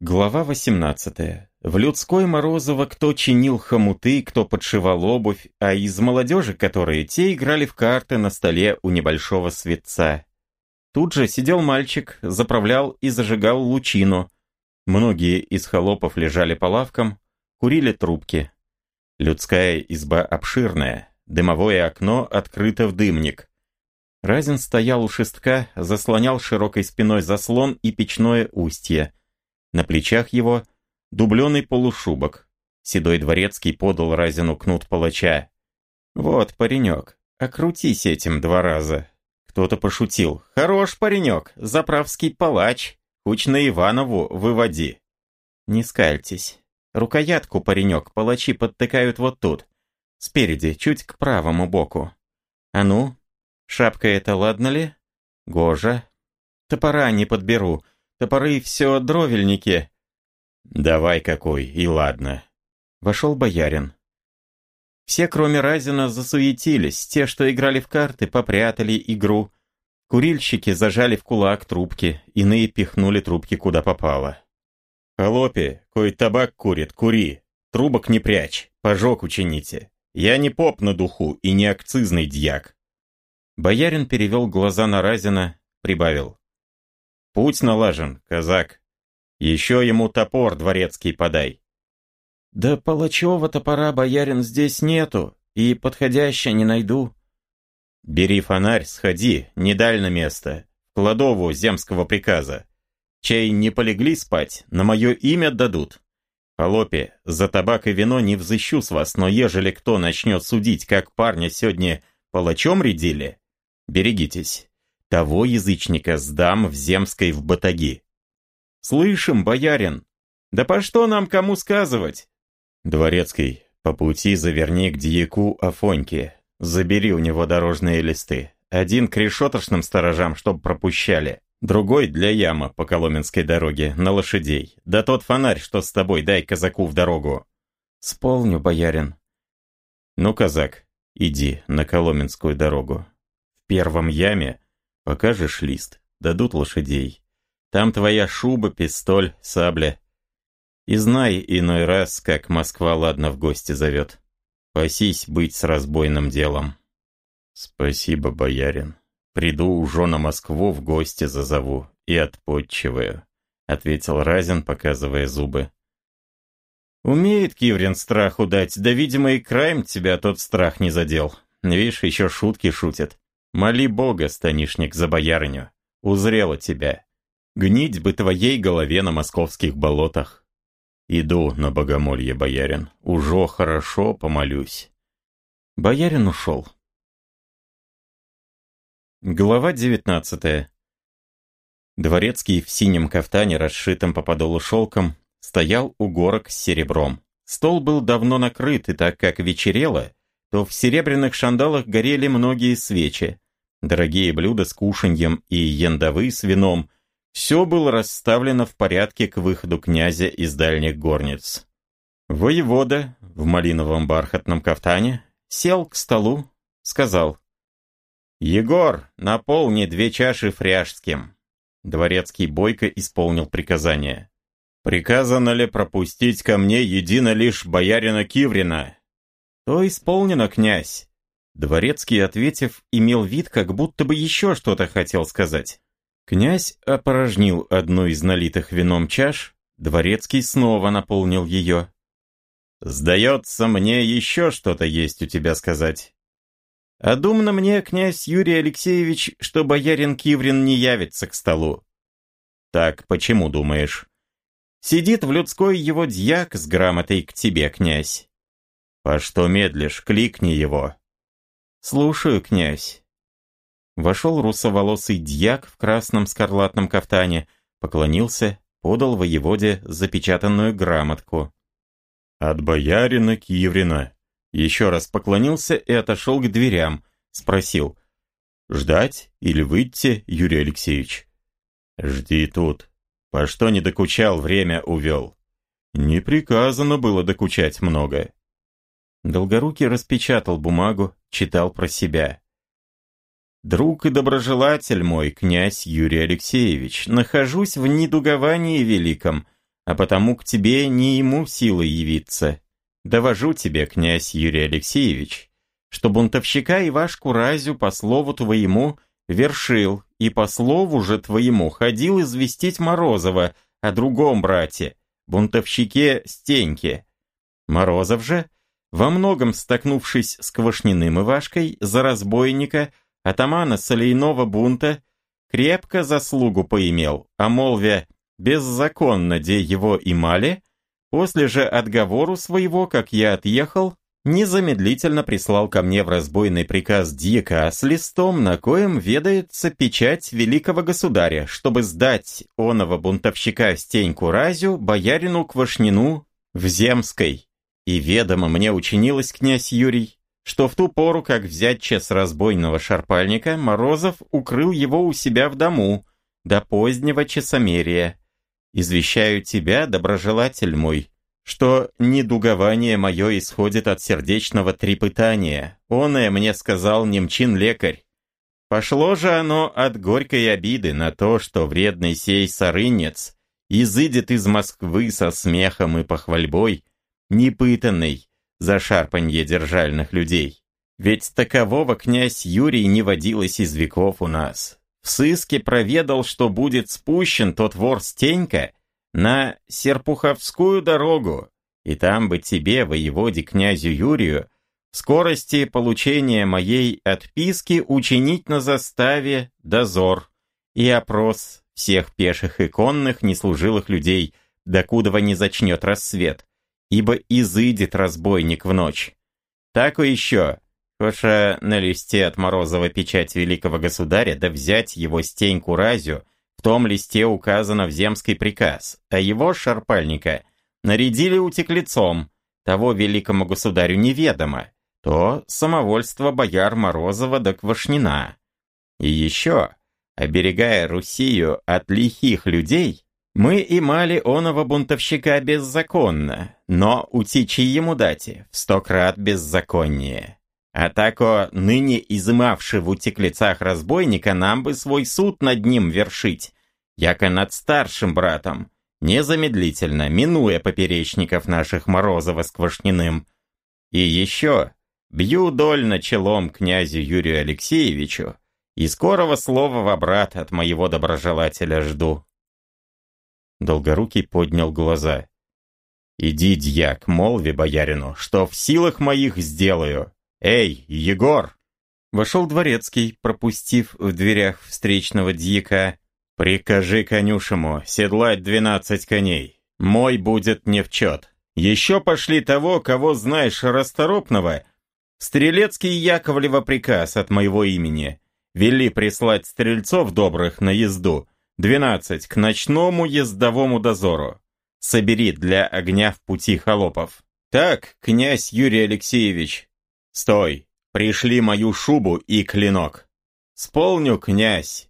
Глава 18. В людской Морозово кто чинил хомуты, кто подшивал обувь, а из молодежи, которые те играли в карты на столе у небольшого светца. Тут же сидел мальчик, заправлял и зажигал лучину. Многие из холопов лежали по лавкам, курили трубки. Людская изба обширная, дымовое окно открыто в дымник. Разин стоял у шестка, заслонял широкой спиной заслон и печное устье. На плечах его дубленый полушубок. Седой дворецкий подал Разину кнут палача. «Вот, паренек, окрутись этим два раза». Кто-то пошутил. «Хорош паренек, заправский палач. Хуч на Иванову выводи». «Не скальтесь. Рукоятку, паренек, палачи подтыкают вот тут. Спереди, чуть к правому боку. А ну, шапка это ладно ли? Гожа. Топора не подберу. Топоры все дровельники. Давай какой, и ладно. Вошел боярин. Все, кроме Разина, засуетились. Те, что играли в карты, попрятали игру. Курильщики зажали в кулак трубки, иные пихнули трубки куда попало. «Холопи, кой табак курит, кури. Трубок не прячь, пожог учините. Я не поп на духу и не акцизный дьяк». Боярин перевел глаза на Разина, прибавил. Путь налажен, казак. Еще ему топор дворецкий подай. Да палачева топора, боярин, здесь нету, и подходящего не найду. Бери фонарь, сходи, не даль на место, в кладову земского приказа. Чай не полегли спать, на мое имя дадут. Холопе, за табак и вино не взыщу с вас, но ежели кто начнет судить, как парня сегодня палачом рядили, берегитесь. Того язычника сдам в земской в батаги. Слышим, боярин. Да по что нам кому сказывать? Дворецкий, по пути заверни к дьяку Афоньке. Забери у него дорожные листы. Один к решеточным сторожам, чтоб пропущали. Другой для яма по Коломенской дороге, на лошадей. Да тот фонарь, что с тобой, дай казаку в дорогу. Сполню, боярин. Ну, казак, иди на Коломенскую дорогу. В первом яме Покажешь лист, дадут лошадей. Там твоя шуба, пистоль, сабля. И знай иной раз, как Москва ладно в гости зовет. Пасись быть с разбойным делом. Спасибо, боярин. Приду уже на Москву в гости зазову и отпотчиваю, ответил Разин, показывая зубы. Умеет Киврин страху дать, да, видимо, и краем тебя тот страх не задел. Видишь, еще шутки шутит. Моли Бога, станишник, за боярыню. Узрела тебя. Гнить бы твоей голове на московских болотах. Иду на богомолье, боярин. Уже хорошо помолюсь. Боярин ушел. Глава девятнадцатая. Дворецкий в синем кафтане, расшитом по подолу шелком, стоял у горок с серебром. Стол был давно накрыт, и так как вечерело, то в серебряных шандалах горели многие свечи. Дорогие блюда с кушаньем и яндовы с вином. Все было расставлено в порядке к выходу князя из дальних горниц. Воевода в малиновом бархатном кафтане сел к столу, сказал «Егор, наполни две чаши фряжским». Дворецкий бойко исполнил приказание. «Приказано ли пропустить ко мне едино лишь боярина Киврина?» «То исполнено, князь». Дворецкий, ответив, имел вид, как будто бы еще что-то хотел сказать. Князь опорожнил одну из налитых вином чаш, Дворецкий снова наполнил ее. «Сдается мне, еще что-то есть у тебя сказать». «А думно мне, князь Юрий Алексеевич, что боярин Киврин не явится к столу». «Так почему думаешь?» «Сидит в людской его дьяк с грамотой к тебе, князь». «По что медлишь? Кликни его!» «Слушаю, князь». Вошел русоволосый дьяк в красном скарлатном кафтане, поклонился, подал воеводе запечатанную грамотку. «От боярина Киврина». Еще раз поклонился и отошел к дверям, спросил. «Ждать или выйти, Юрий Алексеевич?» «Жди тут. По что не докучал, время увел?» «Не приказано было докучать много». Долгорукий распечатал бумагу, читал про себя. «Друг и доброжелатель мой, князь Юрий Алексеевич, нахожусь в недуговании великом. а потому к тебе не ему силы явиться. Довожу тебе, князь Юрий Алексеевич, что бунтовщика Ивашку Разю по слову твоему вершил, и по слову же твоему ходил известить Морозова о другом брате, бунтовщике Стеньке. Морозов же, во многом столкнувшись с Квашниным Ивашкой за разбойника, атамана Солейного бунта, крепко заслугу поимел, а молвя «беззаконно, де его имали», После же отговору своего, как я отъехал, незамедлительно прислал ко мне в разбойный приказ дьяка с листом, на коем ведается печать великого государя, чтобы сдать оного бунтовщика Стеньку Разю боярину Квашнину в Земской. И ведомо мне учинилось князь Юрий, что в ту пору, как взять час разбойного шарпальника, Морозов укрыл его у себя в дому до позднего часомерия, Извещаю тебя, доброжелатель мой, что недугование мое исходит от сердечного трепытания. Оное мне сказал немчин лекарь. Пошло же оно от горькой обиды на то, что вредный сей сарынец изыдет из Москвы со смехом и похвальбой, непытанный за шарпанье держальных людей. Ведь такового князь Юрий не водилось из веков у нас. В сыске проведал, что будет спущен тот вор Стенька на Серпуховскую дорогу, и там бы тебе, воеводе князю Юрию, скорости получения моей отписки учинить на заставе дозор и опрос всех пеших и конных неслужилых людей, докудова не зачнет рассвет, ибо изыдет разбойник в ночь. Так и еще, Коша на листе от Морозова печать великого государя, да взять его стеньку разю, в том листе указано в земский приказ, а его, шарпальника, нарядили утеклецом, того великому государю неведомо, то самовольство бояр Морозова да Квашнина. И еще, оберегая Русию от лихих людей, мы имали оного бунтовщика беззаконно, но утечи ему дати в сто крат беззаконнее. А тако ныне изымавши в утеклицах разбойника, нам бы свой суд над ним вершить, яко над старшим братом, незамедлительно, минуя поперечников наших Морозова с Квашниным. И еще, бью дольно челом князю Юрию Алексеевичу, и скорого слова в обрат от моего доброжелателя жду. Долгорукий поднял глаза. «Иди, дьяк, молви боярину, что в силах моих сделаю». «Эй, Егор!» Вошел дворецкий, пропустив в дверях встречного дьяка. «Прикажи конюшему седлать двенадцать коней. Мой будет не в чет. Еще пошли того, кого знаешь расторопного. Стрелецкий Яковлева приказ от моего имени. Вели прислать стрельцов добрых на езду. Двенадцать к ночному ездовому дозору. Собери для огня в пути холопов. Так, князь Юрий Алексеевич, «Стой! Пришли мою шубу и клинок!» «Сполню, князь!»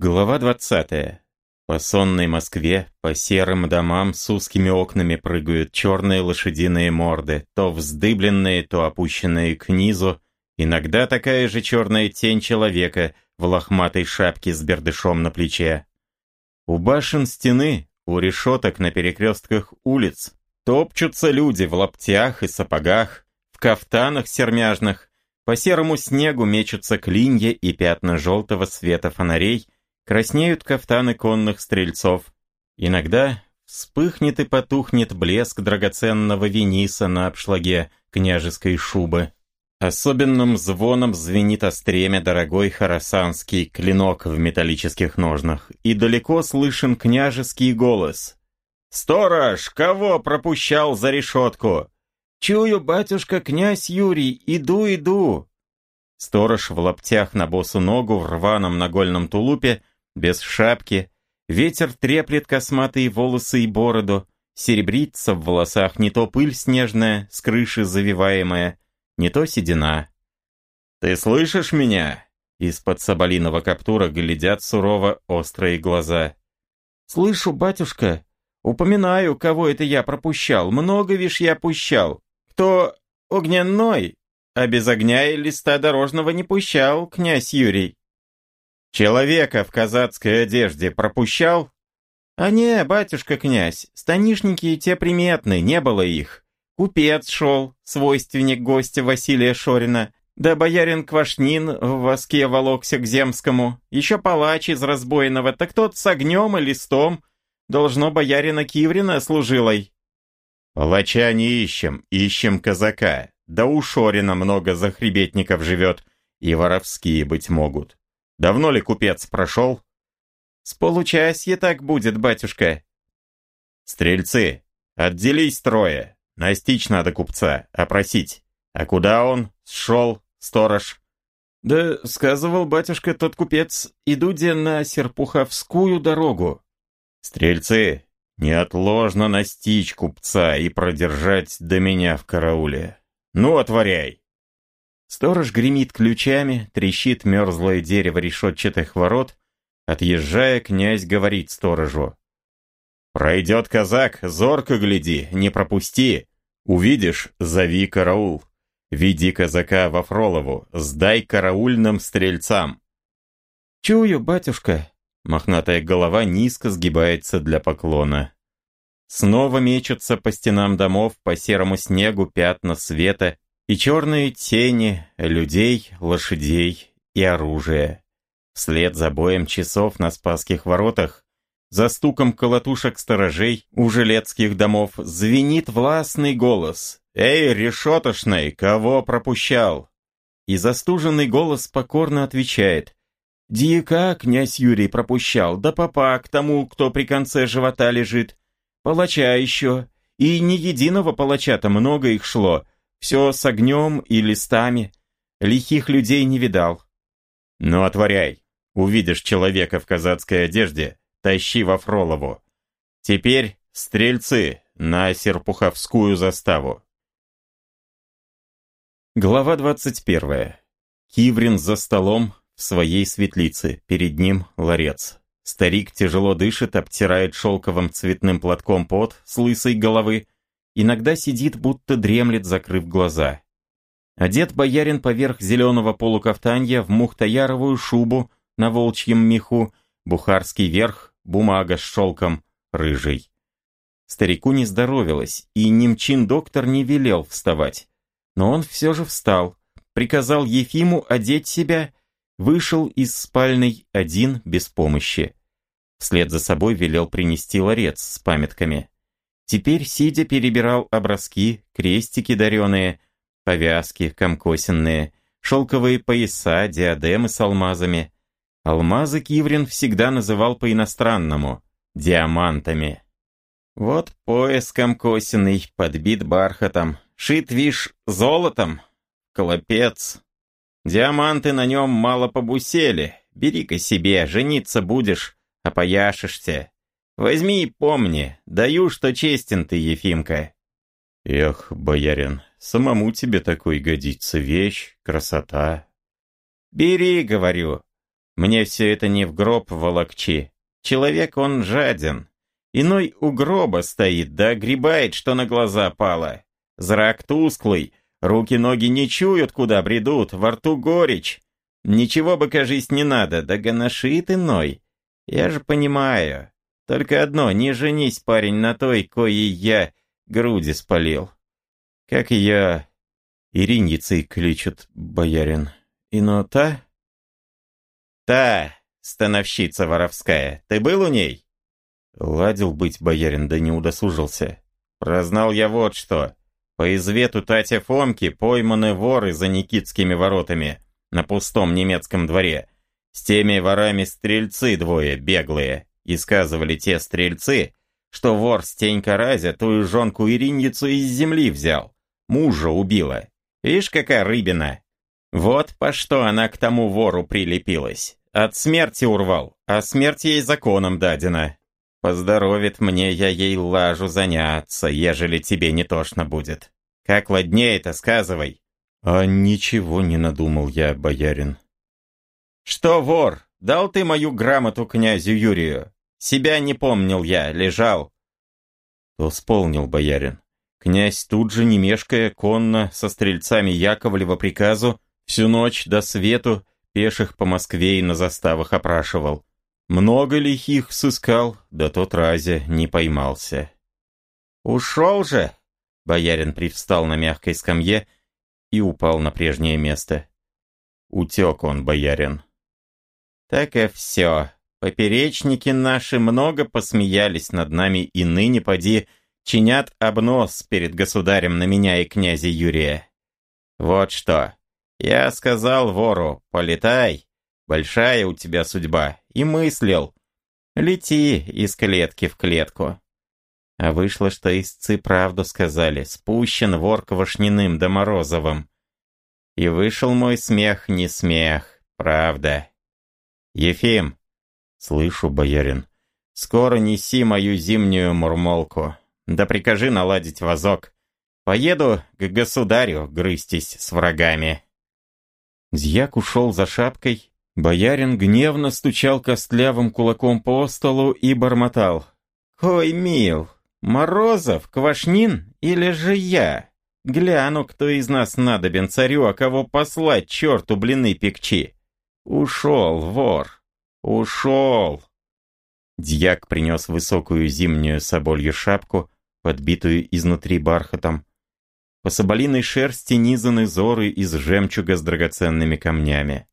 Глава двадцатая. По сонной Москве, по серым домам с узкими окнами прыгают черные лошадиные морды, то вздыбленные, то опущенные к низу, иногда такая же черная тень человека в лохматой шапке с бердышом на плече. У башен стены, у решеток на перекрестках улиц Топчутся люди в лаптях и сапогах, в кафтанах сермяжных, по серому снегу мечутся клинья и пятна желтого света фонарей, краснеют кафтаны конных стрельцов. Иногда вспыхнет и потухнет блеск драгоценного вениса на обшлаге княжеской шубы. Особенным звоном звенит остремя дорогой харасанский клинок в металлических ножнах, и далеко слышен княжеский голос. «Сторож, кого пропущал за решетку?» «Чую, батюшка, князь Юрий, иду, иду!» Сторож в лаптях на босу ногу, в рваном нагольном тулупе, без шапки. Ветер треплет косматые волосы и бороду, серебрится в волосах не то пыль снежная, с крыши завиваемая, не то седина. «Ты слышишь меня?» Из-под соболиного каптура глядят сурово острые глаза. «Слышу, батюшка!» Упоминаю, кого это я пропущал. Много вишь я пущал. Кто огненной, а без огня и листа дорожного не пущал, князь Юрий. Человека в казацкой одежде пропущал? А не, батюшка-князь, станишники те приметны, не было их. Купец шел, свойственник гостя Василия Шорина, да боярин Квашнин в воске волокся к земскому, еще палач из разбойного, так тот с огнем и листом, должно боярина Киврина служилой. Палача не ищем, ищем казака, да у Шорина много захребетников живет, и воровские быть могут. Давно ли купец прошел? С получасье так будет, батюшка. Стрельцы, отделись трое, настичь надо купца, опросить. А куда он? Шел, сторож. Да, сказывал батюшка тот купец, иду де на Серпуховскую дорогу. Стрельцы, неотложно настичь купца и продержать до меня в карауле. Ну, отворяй. Сторож гремит ключами, трещит мерзлое дерево решетчатых ворот. Отъезжая, князь говорит сторожу. «Пройдет казак, зорко гляди, не пропусти. Увидишь, зови караул». Веди казака во Фролову, сдай караульным стрельцам. Чую, батюшка. Мохнатая голова низко сгибается для поклона. Снова мечутся по стенам домов, по серому снегу пятна света и черные тени людей, лошадей и оружия. Вслед за боем часов на Спасских воротах, за стуком колотушек сторожей у жилецких домов звенит властный голос, «Эй, решетошный, кого пропущал?» И застуженный голос покорно отвечает. «Дьяка князь Юрий пропущал, да попа к тому, кто при конце живота лежит. Палача еще. И ни единого палача-то много их шло. Все с огнем и листами. Лихих людей не видал». «Ну, отворяй. Увидишь человека в казацкой одежде, тащи во Фролову. Теперь стрельцы на Серпуховскую заставу». Глава 21. Киврин за столом в своей светлице, перед ним ларец. Старик тяжело дышит, обтирает шелковым цветным платком пот с лысой головы, иногда сидит, будто дремлет, закрыв глаза. Одет боярин поверх зеленого полукафтанья в мухтаяровую шубу на волчьем меху, бухарский верх, бумага с шелком, рыжий. Старику не здоровилось, и немчин доктор не велел вставать. Но он все же встал, приказал Ефиму одеть себя, вышел из спальной один без помощи. Вслед за собой велел принести ларец с памятками. Теперь, сидя, перебирал образки, крестики дареные, повязки комкосенные, шелковые пояса, диадемы с алмазами. Алмазы Киврин всегда называл по-иностранному – диамантами. Вот пояс комкосенный, подбит бархатом, Шит, вишь, золотом. Клопец. Диаманты на нем мало побусели. Бери-ка себе, жениться будешь, опояшешься. Возьми и помни, даю, что честен ты, Ефимка. Эх, боярин, самому тебе такой годится вещь, красота. Бери, говорю. Мне все это не в гроб волокчи. Человек он жаден. Иной у гроба стоит, да огребает, что на глаза пало. Зрак тусклый, руки-ноги не чуют, куда бредут, во рту горечь. Ничего бы, кажись, не надо, да гоношит иной. Я же понимаю. Только одно, не женись, парень, на той, коей я груди спалил. Как я... Ириницей кличут, боярин. Ино та? Та, становщица воровская. Ты был у ней? Ладил быть, боярин, да не удосужился. Прознал я вот что. По извету Татя Фомки пойманы воры за Никитскими воротами на пустом немецком дворе. С теми ворами стрельцы двое беглые. И сказывали те стрельцы, что вор Стенька Разя ту жонку Ириньицу из земли взял. Мужа убила. Видишь, какая рыбина. Вот по что она к тому вору прилепилась. От смерти урвал, а смерть ей законом дадена. Поздоровит мне я ей лажу заняться, ежели тебе не тошно будет. Как ладнее-то, сказывай. А ничего не надумал я, боярин. Что, вор, дал ты мою грамоту князю Юрию? Себя не помнил я, лежал. То сполнил, боярин. Князь тут же, не мешкая, конно, со стрельцами Яковлева приказу, всю ночь до свету пеших по Москве и на заставах опрашивал. Много лихих сыскал, да тот разе не поймался. «Ушел же!» Боярин привстал на мягкой скамье и упал на прежнее место. Утек он, боярин. Так и все. Поперечники наши много посмеялись над нами и ныне, поди, чинят обнос перед государем на меня и князя Юрия. Вот что. Я сказал вору, полетай, большая у тебя судьба, и мыслил. Лети из клетки в клетку. А вышло, что истцы правду сказали, спущен вор Квашниным да Морозовым. И вышел мой смех не смех, правда. Ефим, слышу, боярин, скоро неси мою зимнюю мурмолку, да прикажи наладить вазок. Поеду к государю грызтись с врагами. Дьяк ушел за шапкой, боярин гневно стучал костлявым кулаком по столу и бормотал. «Ой, мил, Морозов, Квашнин или же я? Гляну, кто из нас надобен царю, а кого послать черту блины пекчи. Ушел, вор, ушел. Дьяк принес высокую зимнюю соболью шапку, подбитую изнутри бархатом. По соболиной шерсти низаны зоры из жемчуга с драгоценными камнями.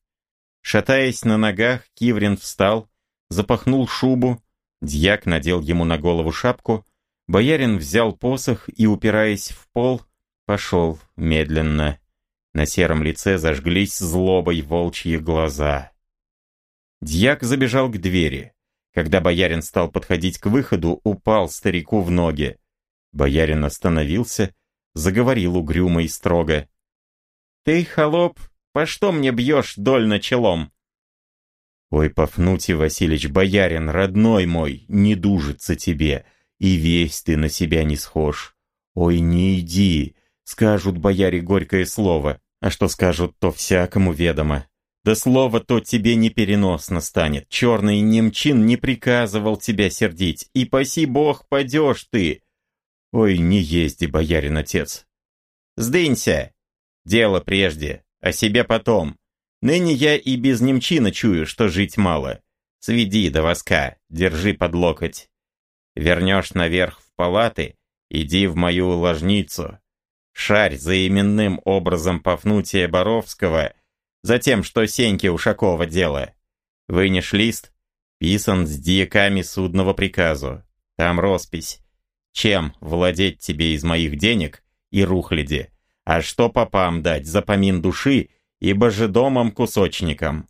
Шатаясь на ногах, Киврин встал, запахнул шубу, дьяк надел ему на голову шапку, боярин взял посох и, упираясь в пол, Пошел медленно. На сером лице зажглись злобой волчьи глаза. Дьяк забежал к двери. Когда боярин стал подходить к выходу, упал старику в ноги. Боярин остановился, заговорил угрюмо и строго. «Ты, холоп, по что мне бьешь дольно челом?» «Ой, Пафнутий Васильевич, боярин, родной мой, не дужится тебе, и весь ты на себя не схож. Ой, не иди, Скажут бояре горькое слово, а что скажут, то всякому ведомо. Да слово то тебе непереносно станет. Черный немчин не приказывал тебя сердить, и паси бог, падешь ты. Ой, не езди, боярин отец. Сдынься. Дело прежде, а себе потом. Ныне я и без немчина чую, что жить мало. Сведи до воска, держи под локоть. Вернешь наверх в палаты, иди в мою ложницу, Шарь за именным образом Пафнутия Боровского, за тем, что Сеньки Ушакова дело. Вынешь лист, писан с дьяками судного приказу. Там роспись. Чем владеть тебе из моих денег и рухляди, а что попам дать за помин души и божедомом кусочникам.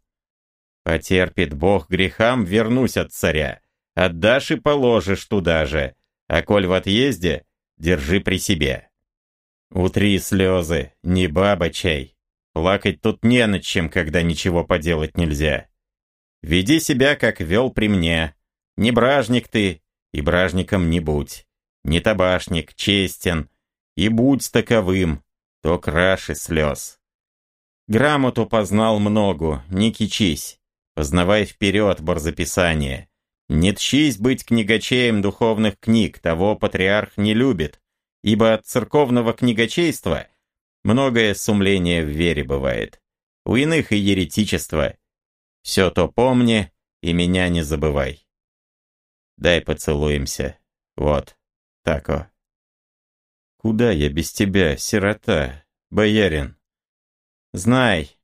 Потерпит Бог грехам, вернусь от царя. Отдашь и положишь туда же, а коль в отъезде, держи при себе. Утри слезы, не баба чай. Плакать тут не над чем, когда ничего поделать нельзя. Веди себя, как вел при мне. Не бражник ты, и бражником не будь. Не табашник, честен, и будь таковым, то краше слез. Грамоту познал много, не кичись. Познавай вперед борзописание. Не тщись быть книгачеем духовных книг, того патриарх не любит ибо от церковного книгочейства многое сумление в вере бывает. У иных и еретичество. Все то помни и меня не забывай. Дай поцелуемся. Вот, тако. Куда я без тебя, сирота, боярин? Знай,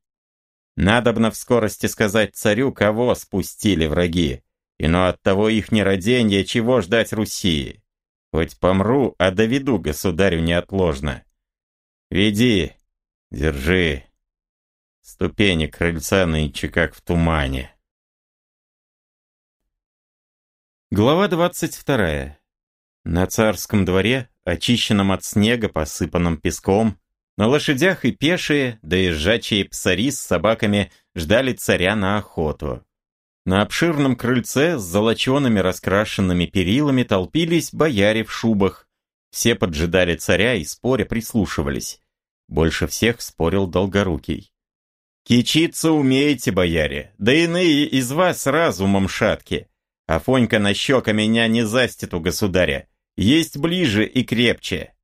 надобно в скорости сказать царю, кого спустили враги, и но от того их нераденья чего ждать Руси. Хоть помру, а доведу государю неотложно. Веди, держи. Ступени крыльца нынче как в тумане. Глава двадцать вторая. На царском дворе, очищенном от снега, посыпанном песком, на лошадях и пешие, доезжачие псари с собаками ждали царя на охоту. На обширном крыльце с золочеными раскрашенными перилами толпились бояре в шубах. Все поджидали царя и споря прислушивались. Больше всех спорил Долгорукий. «Кичиться умеете, бояре, да иные из вас разумом шатки. Афонька на щека меня не застит у государя, есть ближе и крепче».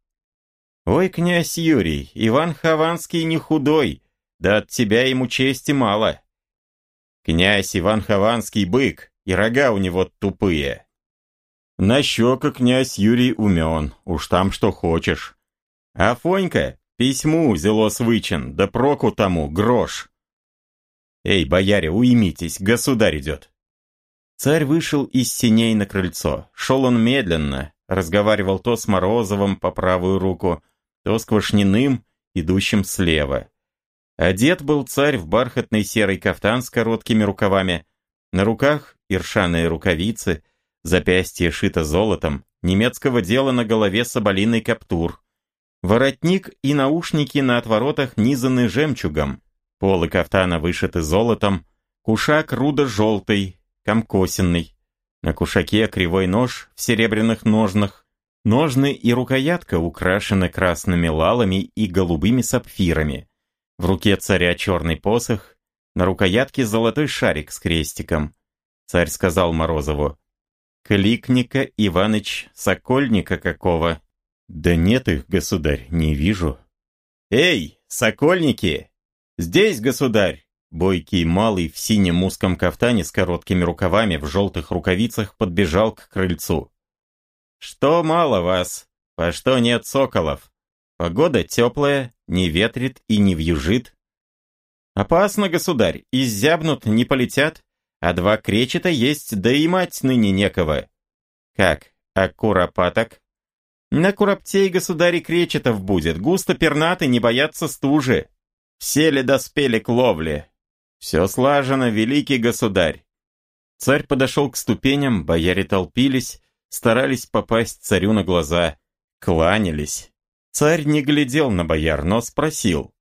«Ой, князь Юрий, Иван Хованский не худой, да от тебя ему чести мало. Князь Иван Хованский бык, и рога у него тупые. На щека князь Юрий умен, уж там что хочешь. А Фонька письму зело свычен, да проку тому грош. Эй, бояре, уймитесь, государь идет. Царь вышел из синей на крыльцо. Шел он медленно, разговаривал то с Морозовым по правую руку, то с Квашниным, идущим слева. Одет был царь в бархатный серый кафтан с короткими рукавами, на руках иршаные рукавицы, запястье шито золотом, немецкого дела на голове соболиный каптур. Воротник и наушники на отворотах низаны жемчугом, полы кафтана вышиты золотом, кушак рудо-желтый, комкосенный. На кушаке кривой нож в серебряных ножнах. Ножны и рукоятка украшены красными лалами и голубыми сапфирами. В руке царя черный посох, на рукоятке золотой шарик с крестиком. Царь сказал Морозову, «Кликника Иваныч Сокольника какого?» «Да нет их, государь, не вижу». «Эй, сокольники! Здесь, государь!» Бойкий малый в синем узком кафтане с короткими рукавами в желтых рукавицах подбежал к крыльцу. «Что мало вас? По что нет соколов? Погода теплая, не ветрит и не вьюжит. Опасно, государь, изябнут, не полетят, а два кречета есть, да и мать ныне некого. Как, а куропаток? На куроптей, государь, кречетов будет, густо пернаты, не боятся стужи. Все ли доспели к ловле, «Все слажено, великий государь!» Царь подошел к ступеням, бояре толпились, старались попасть царю на глаза, кланялись. Царь не глядел на бояр, но спросил.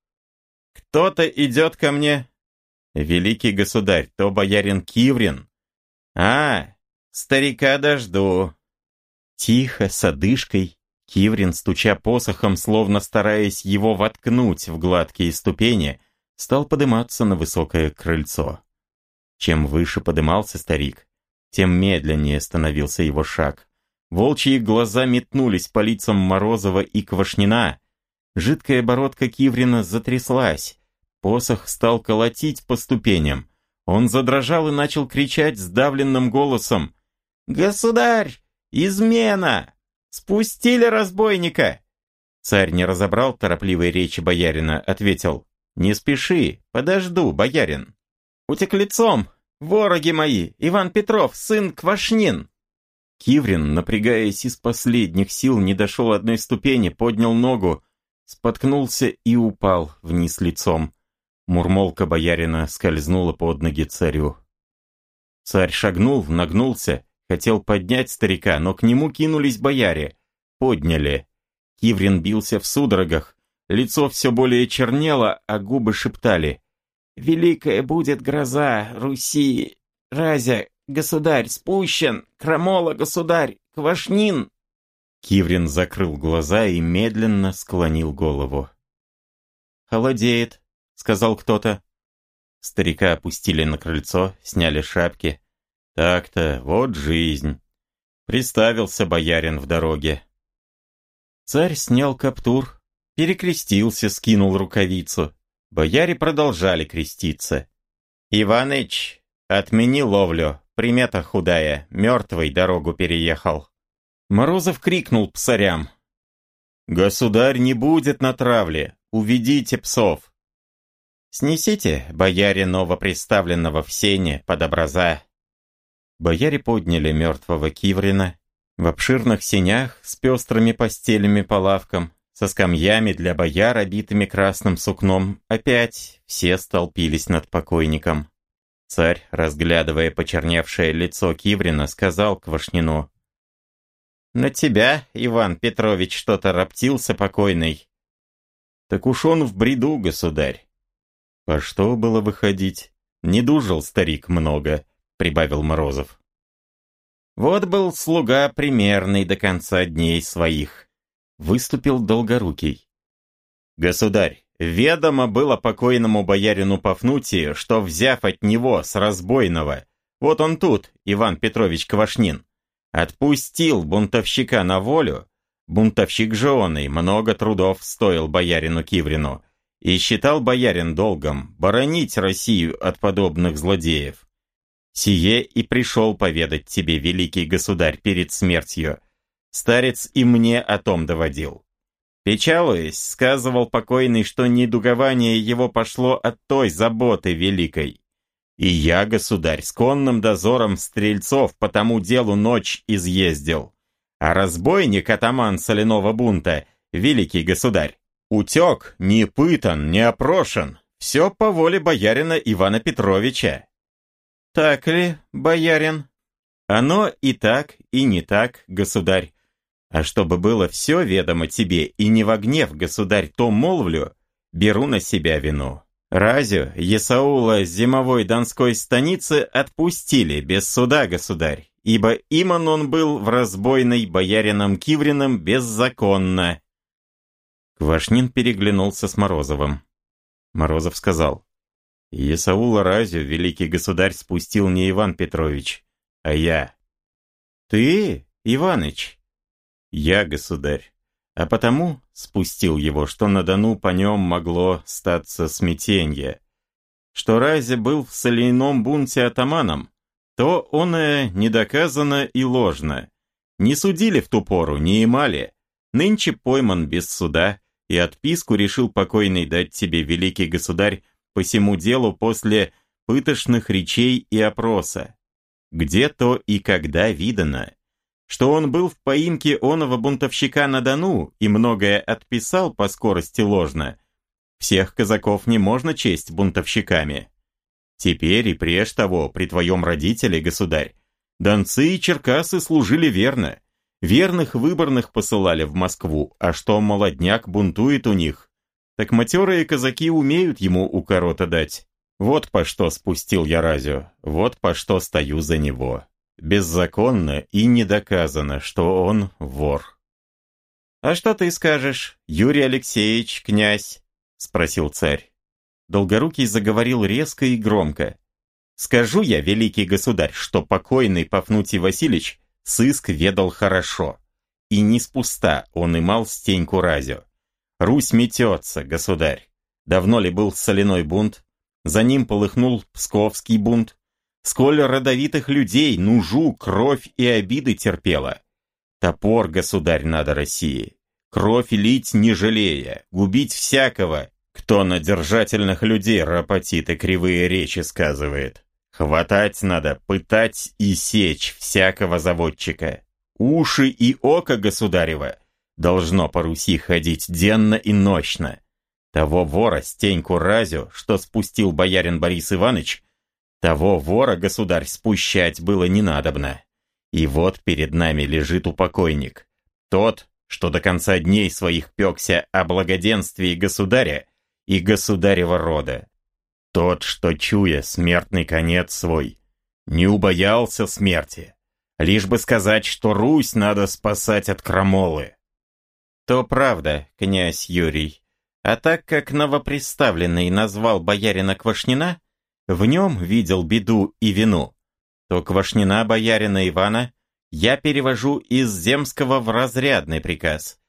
«Кто-то идет ко мне?» «Великий государь, то боярин Киврин». «А, старика дожду». Тихо, с одышкой, Киврин, стуча посохом, словно стараясь его воткнуть в гладкие ступени, стал подниматься на высокое крыльцо. Чем выше подымался старик, тем медленнее становился его шаг. Волчьи глаза метнулись по лицам Морозова и Квашнина. Жидкая бородка Киврина затряслась. Посох стал колотить по ступеням. Он задрожал и начал кричать сдавленным голосом. «Государь! Измена! Спустили разбойника!» Царь не разобрал торопливой речи боярина, ответил. «Не спеши, подожду, боярин». «Утек лицом! Вороги мои! Иван Петров, сын Квашнин!» Киврин, напрягаясь из последних сил, не дошел одной ступени, поднял ногу, споткнулся и упал вниз лицом. Мурмолка боярина скользнула под ноги царю. Царь шагнул, нагнулся, хотел поднять старика, но к нему кинулись бояре. Подняли. Киврин бился в судорогах, Лицо все более чернело, а губы шептали. «Великая будет гроза, Руси! Разя, государь, спущен! Крамола, государь! Квашнин!» Киврин закрыл глаза и медленно склонил голову. «Холодеет», — сказал кто-то. Старика опустили на крыльцо, сняли шапки. Так-то, вот жизнь. Приставился боярин в дороге. Царь снял каптур, перекрестился, скинул рукавицу. Бояре продолжали креститься. «Иваныч, отмени ловлю, примета худая, мертвый дорогу переехал». Морозов крикнул псарям. «Государь не будет на травле, уведите псов». «Снесите, бояре новоприставленного в сене под образа». Бояре подняли мертвого Киврина в обширных сенях с пестрыми постелями по лавкам, со скамьями для бояр, обитыми красным сукном, опять все столпились над покойником. Царь, разглядывая почерневшее лицо Киврина, сказал Квашнину. «На тебя, Иван Петрович, что-то роптился покойный». «Так уж он в бреду, государь». «По что было выходить? Не дужил старик много», — прибавил Морозов. «Вот был слуга примерный до конца дней своих», выступил Долгорукий. «Государь, ведомо было покойному боярину Пафнутии, что, взяв от него с разбойного, вот он тут, Иван Петрович Квашнин, отпустил бунтовщика на волю, бунтовщик же он и много трудов стоил боярину Киврину, и считал боярин долгом боронить Россию от подобных злодеев. Сие и пришел поведать тебе, великий государь, перед смертью. Старец и мне о том доводил. Печалуясь, сказывал покойный, что недугование его пошло от той заботы великой. И я, государь, с конным дозором стрельцов по тому делу ночь изъездил. А разбойник атаман соляного бунта, великий государь, утек, не пытан, не опрошен. Все по воле боярина Ивана Петровича. Так ли, боярин? Оно и так, и не так, государь. А чтобы было все ведомо тебе и не во гнев, государь, то молвлю, беру на себя вину. Разю Есаула с зимовой донской станицы отпустили без суда, государь, ибо иман он был в разбойной боярином Киврином беззаконно. Квашнин переглянулся с Морозовым. Морозов сказал, «Есаула Разю великий государь спустил не Иван Петрович, а я». «Ты, Иваныч?» Я, государь. А потому спустил его, что на Дону по нем могло статься смятенье. Что Разе был в соляном бунте атаманом, то оное недоказано и ложно. Не судили в ту пору, не имали. Нынче пойман без суда, и отписку решил покойный дать тебе, великий государь, по всему делу после пытошных речей и опроса. Где то и когда видано что он был в поимке оного бунтовщика на Дону и многое отписал по скорости ложно. Всех казаков не можно честь бунтовщиками. Теперь и прежде того, при твоем родителе, государь, донцы и черкасы служили верно. Верных выборных посылали в Москву, а что молодняк бунтует у них, так матерые казаки умеют ему укорота дать. Вот по что спустил я Разю, вот по что стою за него беззаконно и не доказано, что он вор. «А что ты скажешь, Юрий Алексеевич, князь?» — спросил царь. Долгорукий заговорил резко и громко. «Скажу я, великий государь, что покойный Пафнутий Васильевич сыск ведал хорошо. И не спуста он имал стеньку разю. Русь метется, государь. Давно ли был соляной бунт? За ним полыхнул Псковский бунт. Сколь родовитых людей нужу, кровь и обиды терпела. Топор, государь, надо России. Кровь лить не жалея, губить всякого, кто на держательных людей рапотит и кривые речи сказывает. Хватать надо, пытать и сечь всякого заводчика. Уши и око государева должно по Руси ходить денно и ночно. Того вора Стеньку Разю, что спустил боярин Борис Иванович, того вора, государь, спущать было не надобно. И вот перед нами лежит упокойник. Тот, что до конца дней своих пекся о благоденствии государя и государева рода. Тот, что, чуя смертный конец свой, не убоялся смерти, лишь бы сказать, что Русь надо спасать от крамолы. То правда, князь Юрий. А так как новоприставленный назвал боярина Квашнина, в нем видел беду и вину, то Квашнина боярина Ивана я перевожу из земского в разрядный приказ.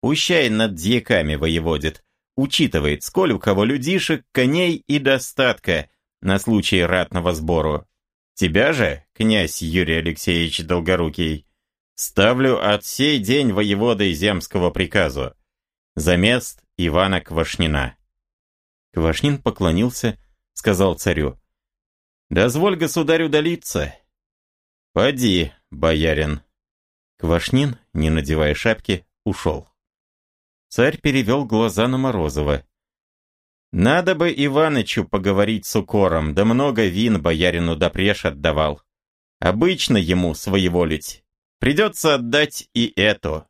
Пущай над дьяками воеводит, учитывает, сколь у кого людишек, коней и достатка на случай ратного сбору. Тебя же, князь Юрий Алексеевич Долгорукий, ставлю от сей день воеводой земского приказу. За мест Ивана Квашнина. Квашнин поклонился — сказал царю. «Дозволь государю удалиться». «Поди, боярин». Квашнин, не надевая шапки, ушел. Царь перевел глаза на Морозова. «Надо бы Иванычу поговорить с укором, да много вин боярину допреж отдавал. Обычно ему своеволить. Придется отдать и эту».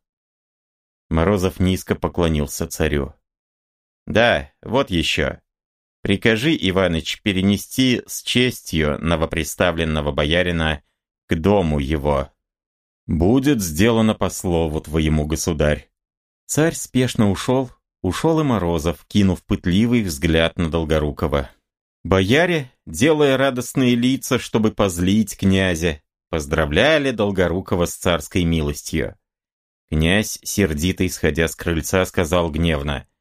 Морозов низко поклонился царю. «Да, вот еще. Прикажи, Иваныч, перенести с честью новоприставленного боярина к дому его. Будет сделано по слову твоему, государь. Царь спешно ушел, ушел и Морозов, кинув пытливый взгляд на Долгорукова. Бояре, делая радостные лица, чтобы позлить князя, поздравляли Долгорукова с царской милостью. Князь, сердито исходя с крыльца, сказал гневно —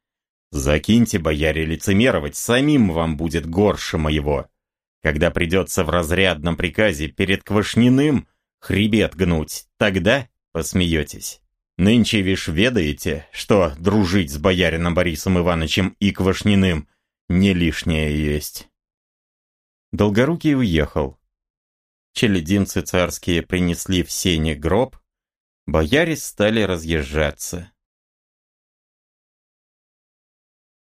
Закиньте, бояре, лицемеровать, самим вам будет горше моего. Когда придется в разрядном приказе перед Квашниным хребет гнуть, тогда посмеетесь. Нынче вишь ведаете, что дружить с боярином Борисом Ивановичем и Квашниным не лишнее есть. Долгорукий уехал. Челединцы царские принесли в сене гроб, бояре стали разъезжаться.